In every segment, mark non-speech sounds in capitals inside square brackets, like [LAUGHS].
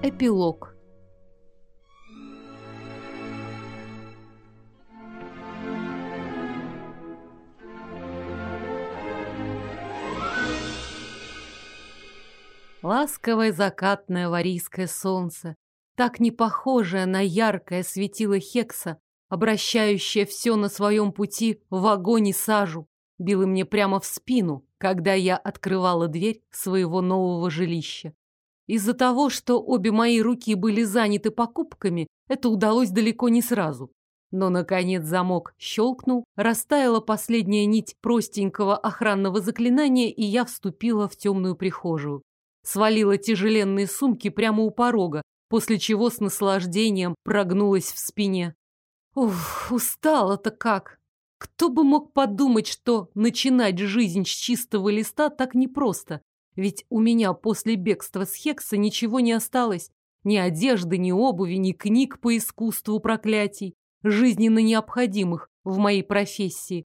Эпилог. Ласковое закатное варийское солнце, так не похожее на яркое светило Хекса, обращающее все на своем пути в огонь и сажу, било мне прямо в спину, когда я открывала дверь своего нового жилища. Из-за того, что обе мои руки были заняты покупками, это удалось далеко не сразу. Но, наконец, замок щелкнул, растаяла последняя нить простенького охранного заклинания, и я вступила в темную прихожую. Свалила тяжеленные сумки прямо у порога, после чего с наслаждением прогнулась в спине. Ух, устала-то как! Кто бы мог подумать, что начинать жизнь с чистого листа так непросто. Ведь у меня после бегства с Хекса ничего не осталось. Ни одежды, ни обуви, ни книг по искусству проклятий, жизненно необходимых в моей профессии.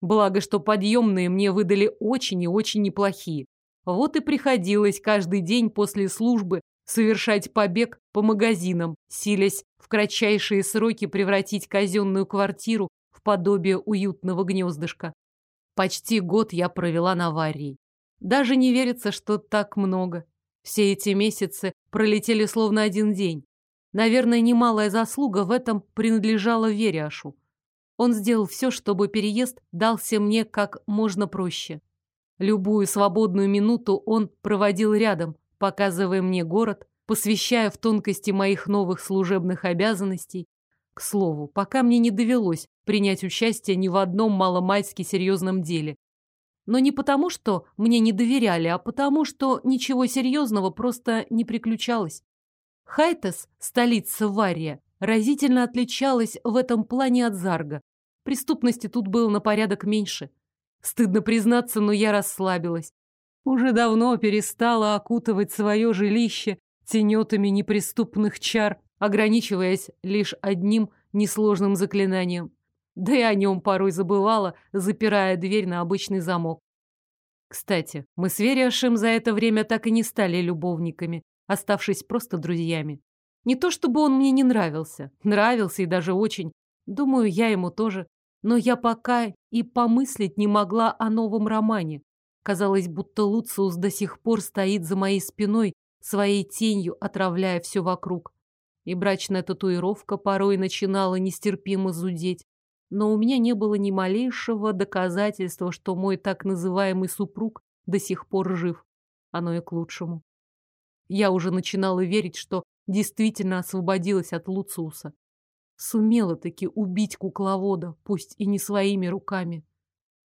Благо, что подъемные мне выдали очень и очень неплохие. Вот и приходилось каждый день после службы совершать побег по магазинам, силясь в кратчайшие сроки превратить казенную квартиру в подобие уютного гнездышка. Почти год я провела на аварии. Даже не верится, что так много. Все эти месяцы пролетели словно один день. Наверное, немалая заслуга в этом принадлежала Вериашу. Он сделал все, чтобы переезд дался мне как можно проще. Любую свободную минуту он проводил рядом, показывая мне город, посвящая в тонкости моих новых служебных обязанностей. К слову, пока мне не довелось принять участие ни в одном маломальски серьезном деле. Но не потому, что мне не доверяли, а потому, что ничего серьезного просто не приключалось. Хайтес, столица Вария, разительно отличалась в этом плане от Зарга. Преступности тут было на порядок меньше. Стыдно признаться, но я расслабилась. Уже давно перестала окутывать свое жилище тенетами неприступных чар, ограничиваясь лишь одним несложным заклинанием да и о нем порой забывала, запирая дверь на обычный замок. Кстати, мы с Вериашем за это время так и не стали любовниками, оставшись просто друзьями. Не то чтобы он мне не нравился, нравился и даже очень. Думаю, я ему тоже. Но я пока и помыслить не могла о новом романе. Казалось, будто Луциус до сих пор стоит за моей спиной, своей тенью отравляя все вокруг. И брачная татуировка порой начинала нестерпимо зудеть, но у меня не было ни малейшего доказательства, что мой так называемый супруг до сих пор жив. Оно и к лучшему. Я уже начинала верить, что действительно освободилась от Луциуса. Сумела таки убить кукловода, пусть и не своими руками.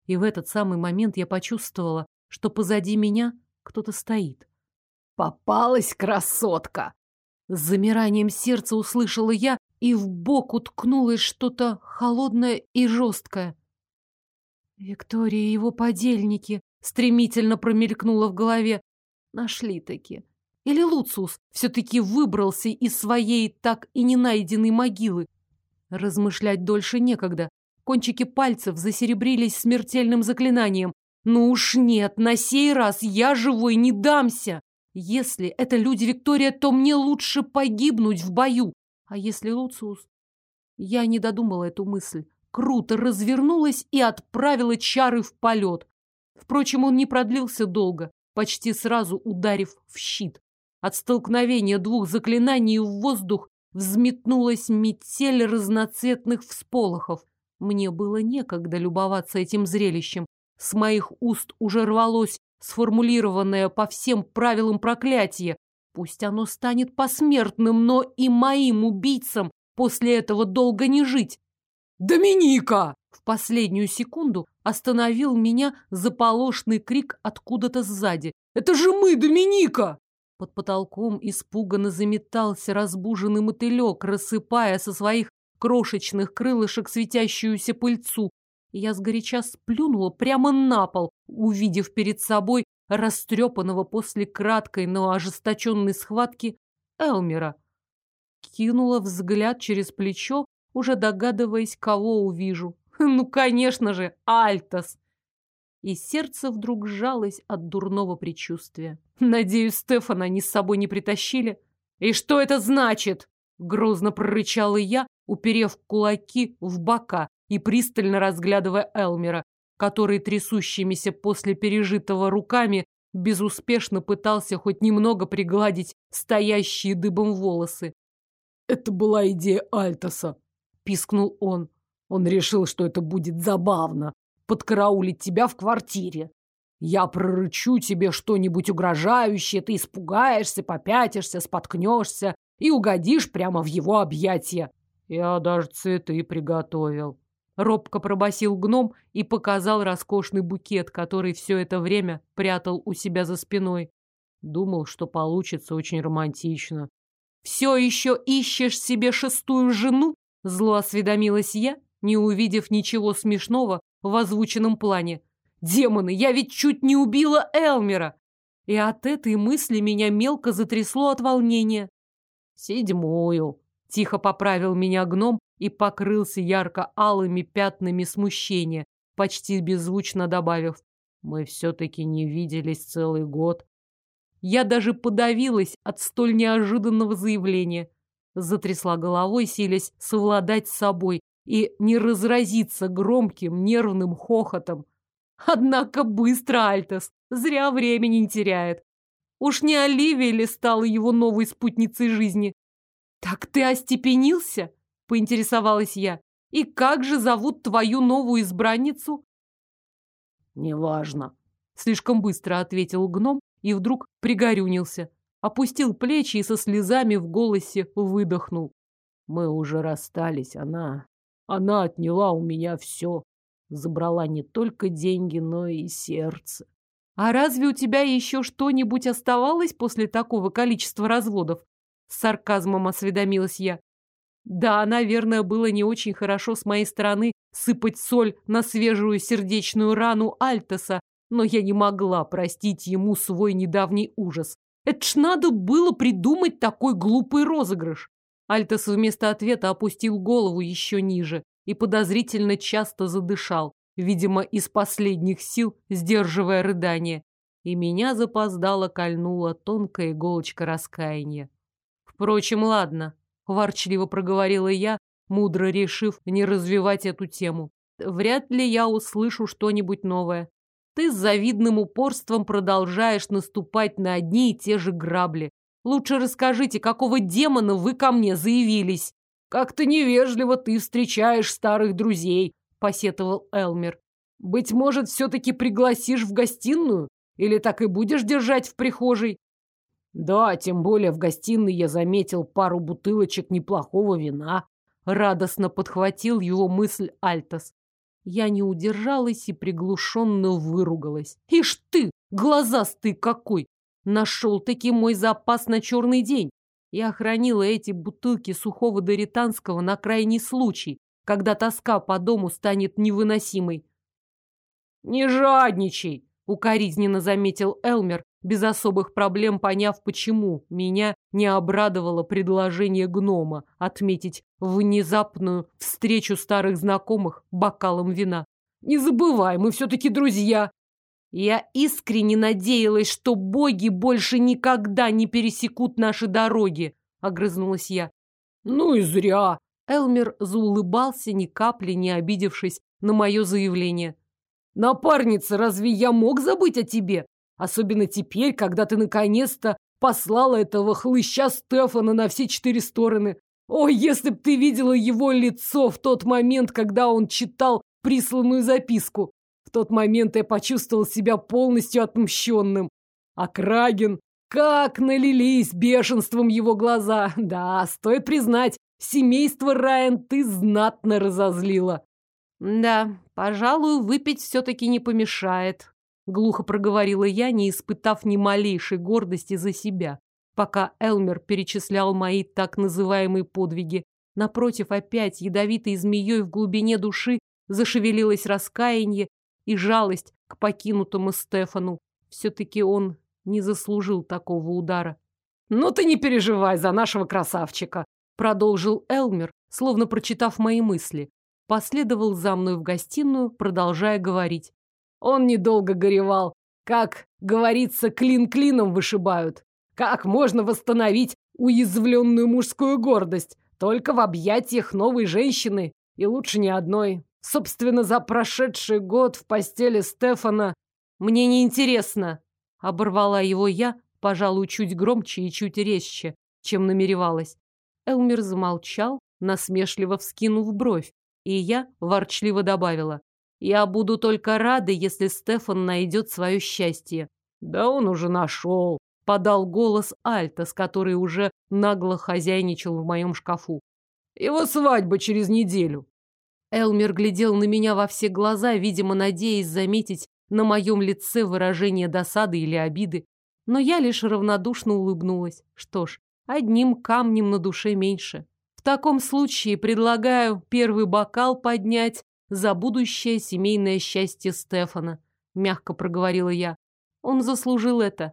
И в этот самый момент я почувствовала, что позади меня кто-то стоит. «Попалась красотка!» С замиранием сердца услышала я и в бок уткнулось что-то холодное и жесткое. Виктория и его подельники стремительно промелькнуло в голове. Нашли таки. Или Луциус все-таки выбрался из своей так и не найденной могилы. Размышлять дольше некогда. Кончики пальцев засеребрились смертельным заклинанием. Ну уж нет, на сей раз я живой не дамся. Если это люди Виктория, то мне лучше погибнуть в бою, а если Луциус? Я не додумала эту мысль. Круто развернулась и отправила чары в полет. Впрочем, он не продлился долго, почти сразу ударив в щит. От столкновения двух заклинаний в воздух взметнулась метель разноцветных всполохов. Мне было некогда любоваться этим зрелищем. С моих уст уже рвалось сформулированное по всем правилам проклятие, Пусть оно станет посмертным, но и моим убийцам после этого долго не жить. «Доминика!» В последнюю секунду остановил меня заполошный крик откуда-то сзади. «Это же мы, Доминика!» Под потолком испуганно заметался разбуженный мотылек, рассыпая со своих крошечных крылышек светящуюся пыльцу. Я сгоряча сплюнула прямо на пол, увидев перед собой растрепанного после краткой, но ожесточенной схватки Элмера. Кинула взгляд через плечо, уже догадываясь, кого увижу. [LAUGHS] Ну, конечно же, Альтас! И сердце вдруг сжалось от дурного предчувствия. Надеюсь, Стефана они с собой не притащили. «И что это значит?» — грозно прорычала я, уперев кулаки в бока и пристально разглядывая Элмера, который трясущимися после пережитого руками безуспешно пытался хоть немного пригладить стоящие дыбом волосы. «Это была идея Альтоса», — пискнул он. «Он решил, что это будет забавно — подкараулить тебя в квартире. Я прорычу тебе что-нибудь угрожающее, ты испугаешься, попятишься, споткнешься и угодишь прямо в его объятия». «Я даже цветы приготовил», Робко пробасил гном и показал роскошный букет, который все это время прятал у себя за спиной. Думал, что получится очень романтично. «Все еще ищешь себе шестую жену?» Зло осведомилась я, не увидев ничего смешного в озвученном плане. «Демоны, я ведь чуть не убила Элмера!» И от этой мысли меня мелко затрясло от волнения. «Седьмую», — тихо поправил меня гном, и покрылся ярко-алыми пятнами смущения, почти беззвучно добавив «Мы все-таки не виделись целый год». Я даже подавилась от столь неожиданного заявления. Затрясла головой, силясь совладать с собой и не разразиться громким нервным хохотом. Однако быстро Альтес, зря времени не теряет. Уж не Оливия ли стала его новой спутницей жизни? Так ты остепенился? — поинтересовалась я. «И как же зовут твою новую избранницу?» «Неважно», — слишком быстро ответил гном и вдруг пригорюнился. Опустил плечи и со слезами в голосе выдохнул. «Мы уже расстались, она... Она отняла у меня все. Забрала не только деньги, но и сердце». «А разве у тебя еще что-нибудь оставалось после такого количества разводов?» С сарказмом осведомилась я. Да, наверное, было не очень хорошо с моей стороны сыпать соль на свежую сердечную рану Альтоса, но я не могла простить ему свой недавний ужас. Это ж надо было придумать такой глупый розыгрыш. Альтос вместо ответа опустил голову еще ниже и подозрительно часто задышал, видимо, из последних сил сдерживая рыдание. И меня запоздало кольнула тонкая иголочка раскаяния. Впрочем, ладно, ворчливо проговорила я, мудро решив не развивать эту тему. Вряд ли я услышу что-нибудь новое. Ты с завидным упорством продолжаешь наступать на одни и те же грабли. Лучше расскажите, какого демона вы ко мне заявились? Как-то невежливо ты встречаешь старых друзей, посетовал Элмер. Быть может, все-таки пригласишь в гостиную? Или так и будешь держать в прихожей? Да, тем более в гостиной я заметил пару бутылочек неплохого вина. Радостно подхватил его мысль Альтос. Я не удержалась и приглушенно выругалась. Ишь ты, глазастый какой! Нашел-таки мой запас на черный день. Я хранила эти бутылки сухого доританского на крайний случай, когда тоска по дому станет невыносимой. «Не жадничай!» — укоризненно заметил Элмер, без особых проблем поняв, почему меня не обрадовало предложение гнома отметить внезапную встречу старых знакомых бокалом вина. «Не забывай, мы все-таки друзья!» Я искренне надеялась, что боги больше никогда не пересекут наши дороги, огрызнулась я. Ну и зря. Элмер заулыбался, ни капли не обидевшись на мое заявление. Напарница, разве я мог забыть о тебе? Особенно теперь, когда ты наконец-то послала этого хлыща Стефана на все четыре стороны. Ой, если б ты видела его лицо в тот момент, когда он читал присланную записку. В тот момент я почувствовал себя полностью отмщенным. А Краген, как налились бешенством его глаза. Да, стоит признать, семейство Райан ты знатно разозлила. Да, пожалуй, выпить все-таки не помешает, Глухо проговорила я, не испытав ни малейшей гордости за себя, пока Элмер перечислял мои так называемые подвиги. Напротив, опять ядовитой змеей в глубине души зашевелилось раскаяние и жалость к покинутому Стефану. Все-таки он не заслужил такого удара. «Ну ты не переживай за нашего красавчика», продолжил Элмер, словно прочитав мои мысли. Последовал за мной в гостиную, продолжая говорить. Он недолго горевал. Как говорится, клин клином вышибают. Как можно восстановить уязвленную мужскую гордость. Только в объятиях новой женщины. И лучше ни одной. Собственно, за прошедший год в постели Стефана... Мне не интересно. Оборвала его я, пожалуй, чуть громче и чуть резче, чем намеревалась. Элмер замолчал, насмешливо вскинув бровь, и я ворчливо добавила. Я буду только рада, если Стефан найдет свое счастье. Да он уже нашел, подал голос Альтас, который уже нагло хозяйничал в моем шкафу. Его свадьба через неделю. Элмер глядел на меня во все глаза, видимо, надеясь заметить на моем лице выражение досады или обиды. Но я лишь равнодушно улыбнулась. Что ж, одним камнем на душе меньше. В таком случае предлагаю первый бокал поднять за будущее семейное счастье Стефана, мягко проговорила я. Он заслужил это.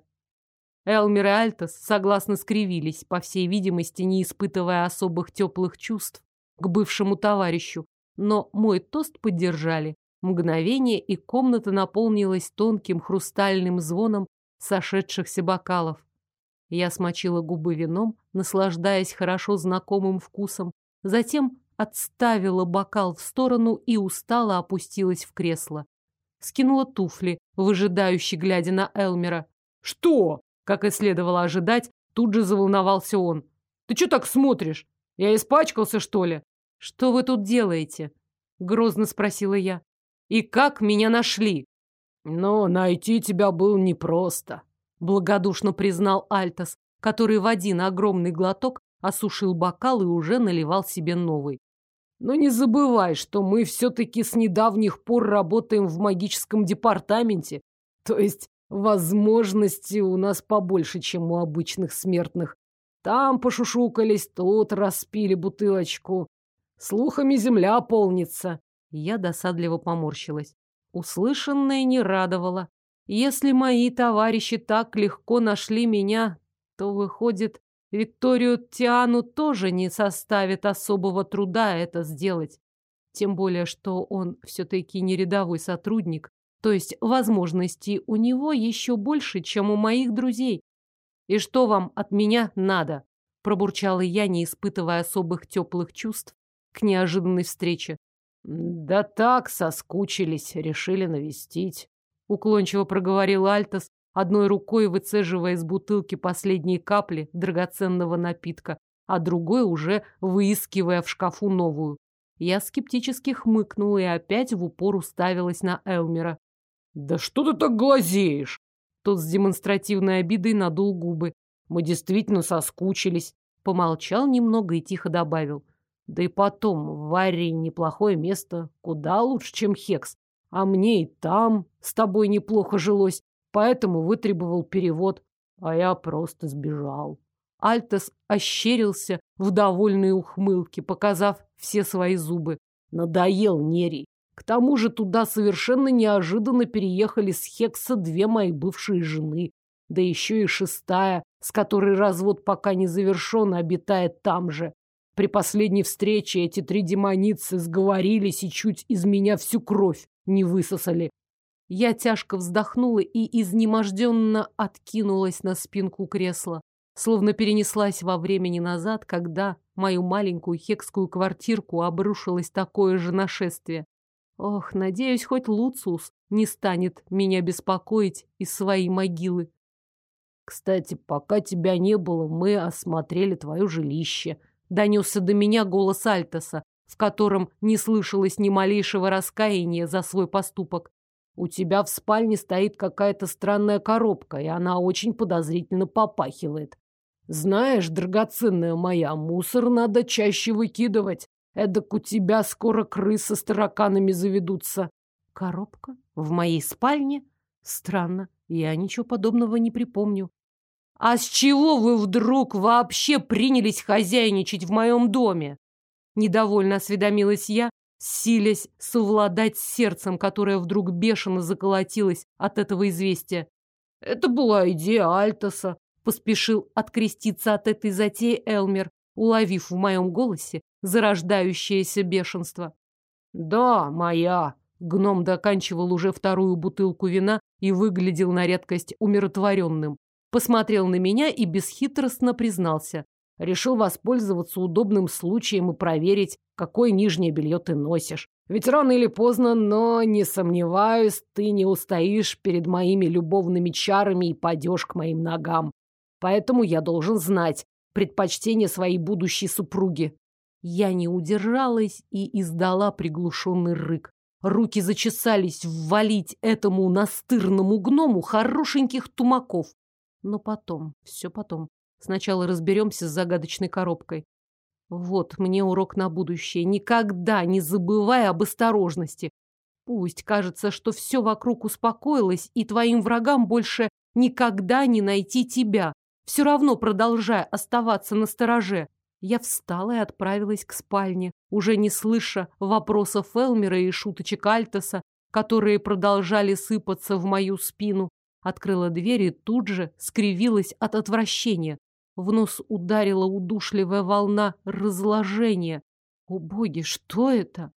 Элмер и Альтос согласно скривились, по всей видимости, не испытывая особых теплых чувств к бывшему товарищу, но мой тост поддержали. Мгновение, и комната наполнилась тонким хрустальным звоном сошедшихся бокалов. Я смочила губы вином, наслаждаясь хорошо знакомым вкусом, затем отставила бокал в сторону и устало опустилась в кресло. Скинула туфли, выжидающе глядя на Элмера. «Что?» Как и следовало ожидать, тут же заволновался он. «Ты что так смотришь? Я испачкался, что ли?» «Что вы тут делаете?» Грозно спросила я. «И как меня нашли?» «Но найти тебя было непросто», благодушно признал Альтос, который в один огромный глоток осушил бокал и уже наливал себе новый. Но не забывай, что мы все-таки с недавних пор работаем в магическом департаменте. То есть возможности у нас побольше, чем у обычных смертных. Там пошушукались, тут распили бутылочку. Слухами земля полнится. Я досадливо поморщилась. Услышанное не радовало. Если мои товарищи так легко нашли меня, то, выходит, Викторию Тиану тоже не составит особого труда это сделать. Тем более, что он все-таки не рядовой сотрудник, то есть возможностей у него еще больше, чем у моих друзей. «И что вам от меня надо?» – пробурчала я, не испытывая особых теплых чувств к неожиданной встрече. «Да так, соскучились, решили навестить», – уклончиво проговорил Альтос, одной рукой выцеживая из бутылки последние капли драгоценного напитка, а другой уже выискивая в шкафу новую. Я скептически хмыкнула и опять в упор уставилась на Элмера. «Да что ты так глазеешь?» Тот с демонстративной обидой надул губы. «Мы действительно соскучились». Помолчал немного и тихо добавил. «Да и потом, в Варре неплохое место, куда лучше, чем Хекс. А мне и там с тобой неплохо жилось поэтому вытребовал перевод, а я просто сбежал. Альтес ощерился в довольной ухмылке, показав все свои зубы. Надоел Нерий. К тому же туда совершенно неожиданно переехали с Хекса две мои бывшие жены, да еще и шестая, с которой развод пока не завершен, обитает там же. При последней встрече эти три демоницы сговорились и чуть из меня всю кровь не высосали. Я тяжко вздохнула и изнеможденно откинулась на спинку кресла, словно перенеслась во времени назад, когда мою маленькую хекскую квартирку обрушилось такое же нашествие. Ох, надеюсь, хоть Луциус не станет меня беспокоить из своей могилы. Кстати, пока тебя не было, мы осмотрели твое жилище. Донесся до меня голос Альтоса, в котором не слышалось ни малейшего раскаяния за свой поступок. У тебя в спальне стоит какая-то странная коробка, и она очень подозрительно попахивает. Знаешь, драгоценная моя, мусор надо чаще выкидывать. Эдак у тебя скоро крысы с тараканами заведутся. Коробка? В моей спальне? Странно, я ничего подобного не припомню. А с чего вы вдруг вообще принялись хозяйничать в моем доме? Недовольно осведомилась я, силясь совладать с сердцем, которое вдруг бешено заколотилось от этого известия. «Это была идея Альтоса», — поспешил откреститься от этой затеи Элмер, уловив в моем голосе зарождающееся бешенство. «Да, моя», — гном доканчивал уже вторую бутылку вина и выглядел на редкость умиротворенным. Посмотрел на меня и бесхитростно признался. Решил воспользоваться удобным случаем и проверить, какое нижнее белье ты носишь. Ведь рано или поздно, но, не сомневаюсь, ты не устоишь перед моими любовными чарами и падешь к моим ногам. Поэтому я должен знать предпочтения своей будущей супруги. Я не удержалась и издала приглушенный рык. Руки зачесались ввалить этому настырному гному хорошеньких тумаков. Но потом, все потом. Сначала разберемся с загадочной коробкой. Вот мне урок на будущее. Никогда не забывай об осторожности. Пусть кажется, что все вокруг успокоилось, и твоим врагам больше никогда не найти тебя. Все равно продолжай оставаться на стороже. Я встала и отправилась к спальне, уже не слыша вопросов Элмера и шуточек Альтоса, которые продолжали сыпаться в мою спину. Открыла дверь и тут же скривилась от отвращения. В нос ударила удушливая волна разложения. О боги, что это?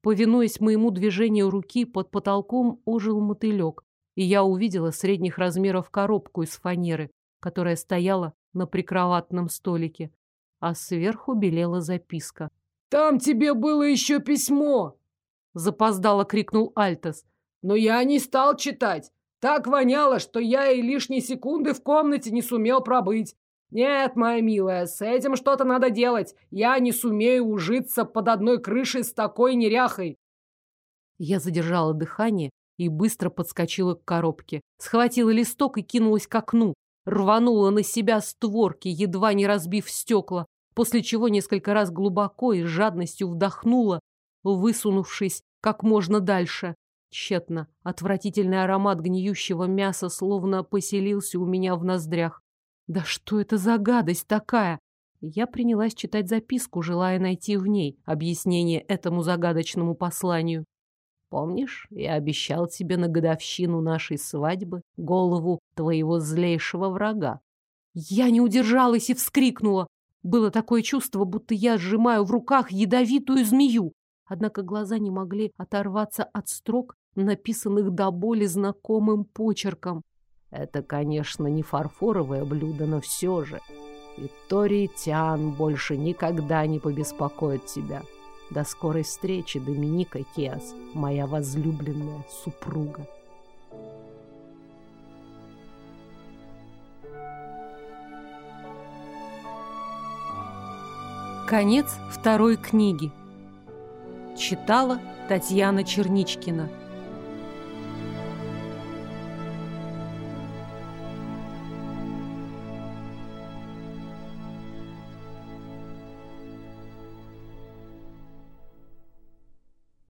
Повинуясь моему движению руки, под потолком ожил мотылек, и я увидела средних размеров коробку из фанеры, которая стояла на прикроватном столике, а сверху белела записка. «Там тебе было еще письмо!» Запоздало крикнул Альтос. «Но я не стал читать. Так воняло, что я и лишней секунды в комнате не сумел пробыть. «Нет, моя милая, с этим что-то надо делать. Я не сумею ужиться под одной крышей с такой неряхой». Я задержала дыхание и быстро подскочила к коробке. Схватила листок и кинулась к окну. Рванула на себя створки, едва не разбив стекла, после чего несколько раз глубоко и с жадностью вдохнула, высунувшись как можно дальше. Тщетно. Отвратительный аромат гниющего мяса словно поселился у меня в ноздрях. Да что это за гадость такая? Я принялась читать записку, желая найти в ней объяснение этому загадочному посланию. Помнишь, я обещал тебе на годовщину нашей свадьбы голову твоего злейшего врага? Я не удержалась и вскрикнула. Было такое чувство, будто я сжимаю в руках ядовитую змею. Однако глаза не могли оторваться от строк, написанных до боли знакомым почерком. Это, конечно, не фарфоровое блюдо, но все же. Виктория Тиан больше никогда не побеспокоит тебя. До скорой встречи, Доминика Киас, моя возлюбленная супруга. Конец второй книги. Читала Татьяна Черничкина.